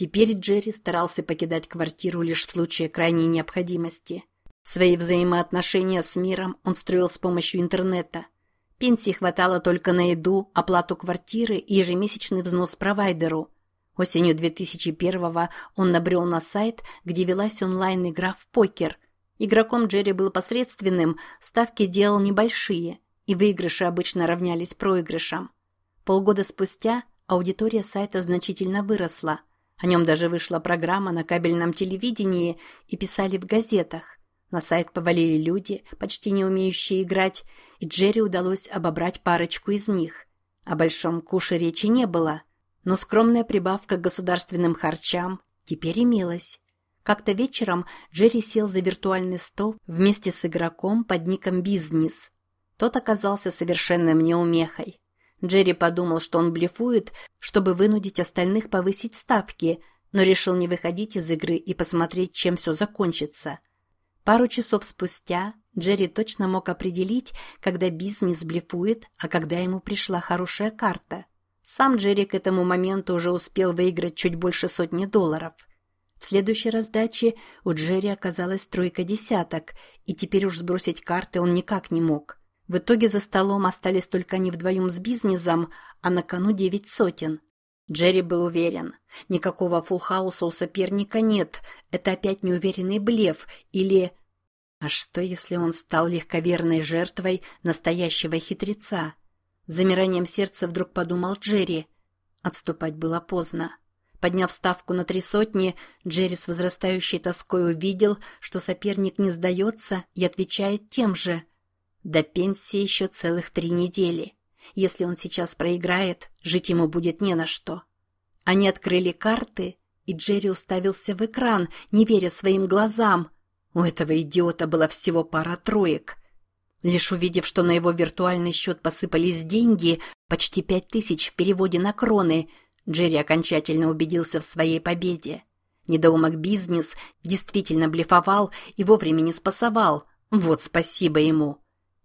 Теперь Джерри старался покидать квартиру лишь в случае крайней необходимости. Свои взаимоотношения с миром он строил с помощью интернета. Пенсии хватало только на еду, оплату квартиры и ежемесячный взнос провайдеру. Осенью 2001-го он набрел на сайт, где велась онлайн-игра в покер. Игроком Джерри был посредственным, ставки делал небольшие, и выигрыши обычно равнялись проигрышам. Полгода спустя аудитория сайта значительно выросла. О нем даже вышла программа на кабельном телевидении и писали в газетах. На сайт повалили люди, почти не умеющие играть, и Джерри удалось обобрать парочку из них. О большом куше речи не было, но скромная прибавка к государственным харчам теперь имелась. Как-то вечером Джерри сел за виртуальный стол вместе с игроком под ником «Бизнес». Тот оказался совершенным неумехой. Джерри подумал, что он блефует, чтобы вынудить остальных повысить ставки, но решил не выходить из игры и посмотреть, чем все закончится. Пару часов спустя Джерри точно мог определить, когда бизнес блефует, а когда ему пришла хорошая карта. Сам Джерри к этому моменту уже успел выиграть чуть больше сотни долларов. В следующей раздаче у Джерри оказалась тройка десяток, и теперь уж сбросить карты он никак не мог. В итоге за столом остались только они вдвоем с бизнесом, а на кону девять сотен. Джерри был уверен. Никакого фулхауса у соперника нет. Это опять неуверенный блеф. Или... А что, если он стал легковерной жертвой настоящего хитреца? Замиранием сердца вдруг подумал Джерри. Отступать было поздно. Подняв ставку на три сотни, Джерри с возрастающей тоской увидел, что соперник не сдается и отвечает тем же – до пенсии еще целых три недели. Если он сейчас проиграет, жить ему будет не на что. Они открыли карты, и Джерри уставился в экран, не веря своим глазам. У этого идиота была всего пара троек. Лишь увидев, что на его виртуальный счет посыпались деньги, почти пять тысяч в переводе на кроны, Джерри окончательно убедился в своей победе. Недоумок бизнес действительно блефовал и вовремя не спасовал. Вот спасибо ему.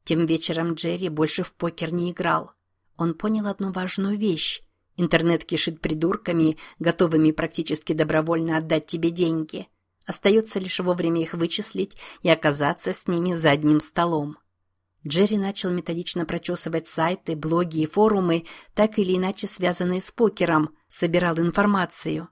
Тем вечером Джерри больше в покер не играл. Он понял одну важную вещь. Интернет кишит придурками, готовыми практически добровольно отдать тебе деньги. Остается лишь вовремя их вычислить и оказаться с ними за одним столом. Джерри начал методично прочесывать сайты, блоги и форумы, так или иначе связанные с покером, собирал информацию.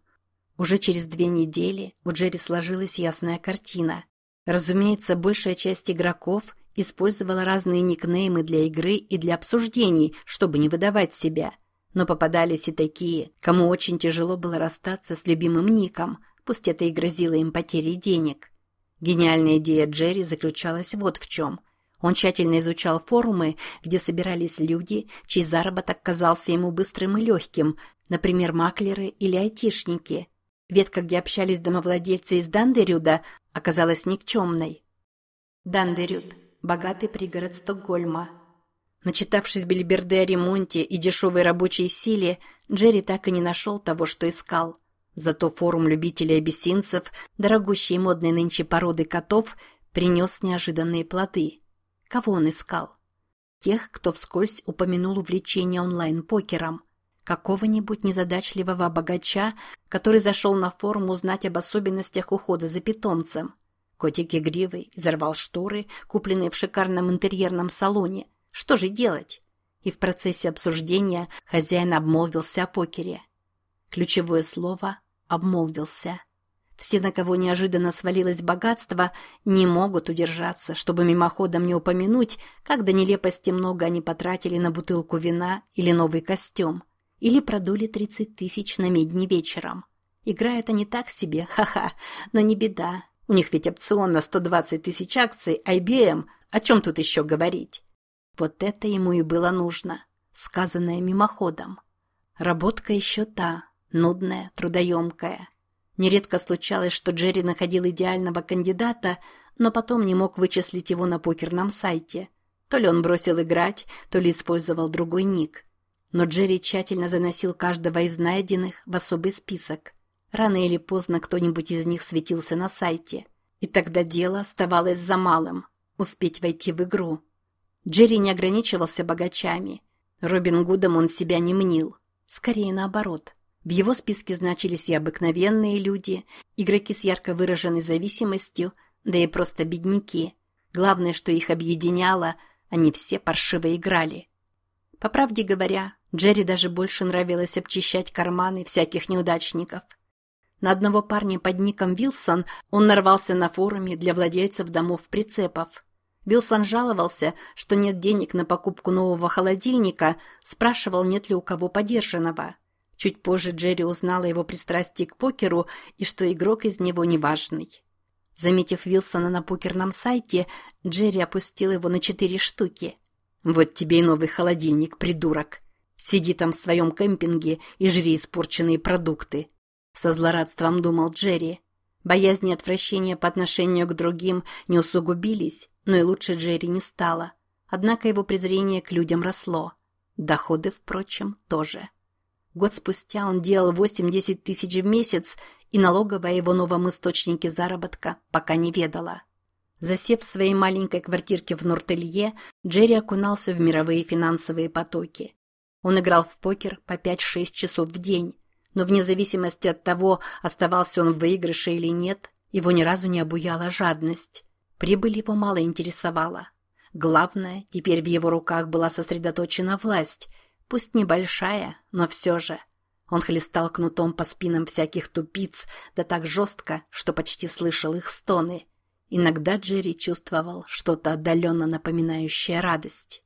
Уже через две недели у Джерри сложилась ясная картина. Разумеется, большая часть игроков Использовала разные никнеймы для игры и для обсуждений, чтобы не выдавать себя. Но попадались и такие, кому очень тяжело было расстаться с любимым ником, пусть это и грозило им потерей денег. Гениальная идея Джерри заключалась вот в чем. Он тщательно изучал форумы, где собирались люди, чей заработок казался ему быстрым и легким, например, маклеры или айтишники. Ветка, где общались домовладельцы из Дандерюда, оказалась никчемной. Дандерюд богатый пригород Стокгольма. Начитавшись бельберды о ремонте и дешевой рабочей силе, Джерри так и не нашел того, что искал. Зато форум любителей абиссинцев, дорогущей модной нынче породы котов, принес неожиданные плоды. Кого он искал? Тех, кто вскользь упомянул увлечение онлайн-покером. Какого-нибудь незадачливого богача, который зашел на форум узнать об особенностях ухода за питомцем. Котик игривый взорвал шторы, купленные в шикарном интерьерном салоне. Что же делать? И в процессе обсуждения хозяин обмолвился о покере. Ключевое слово «обмолвился». Все, на кого неожиданно свалилось богатство, не могут удержаться, чтобы мимоходом не упомянуть, как до нелепости много они потратили на бутылку вина или новый костюм. Или продули 30 тысяч на медни вечером. Играют они так себе, ха-ха, но не беда, у них ведь опцион на 120 тысяч акций IBM. О чем тут еще говорить? Вот это ему и было нужно, сказанное мимоходом. Работка еще та, нудная, трудоемкая. Нередко случалось, что Джерри находил идеального кандидата, но потом не мог вычислить его на покерном сайте. То ли он бросил играть, то ли использовал другой ник. Но Джерри тщательно заносил каждого из найденных в особый список. Рано или поздно кто-нибудь из них светился на сайте. И тогда дело оставалось за малым – успеть войти в игру. Джерри не ограничивался богачами. Робин Гудом он себя не мнил. Скорее наоборот. В его списке значились и обыкновенные люди, игроки с ярко выраженной зависимостью, да и просто бедняки. Главное, что их объединяло, они все паршиво играли. По правде говоря, Джерри даже больше нравилось обчищать карманы всяких неудачников. На одного парня под ником Вилсон он нарвался на форуме для владельцев домов прицепов. Вилсон жаловался, что нет денег на покупку нового холодильника, спрашивал, нет ли у кого подержанного. Чуть позже Джерри узнала его пристрастие к покеру и что игрок из него неважный. Заметив Вилсона на покерном сайте, Джерри опустил его на четыре штуки. «Вот тебе и новый холодильник, придурок. Сиди там в своем кемпинге и жри испорченные продукты». Со злорадством думал Джерри. Боязни и отвращения по отношению к другим не усугубились, но и лучше Джерри не стало. Однако его презрение к людям росло. Доходы, впрочем, тоже. Год спустя он делал 8-10 тысяч в месяц, и налоговая его новом источнике заработка пока не ведала. Засев в своей маленькой квартирке в Нортелье, Джерри окунался в мировые финансовые потоки. Он играл в покер по 5-6 часов в день, но вне зависимости от того, оставался он в выигрыше или нет, его ни разу не обуяла жадность. Прибыль его мало интересовала. Главное, теперь в его руках была сосредоточена власть, пусть небольшая, но все же. Он хлестал кнутом по спинам всяких тупиц, да так жестко, что почти слышал их стоны. Иногда Джерри чувствовал что-то отдаленно напоминающее радость.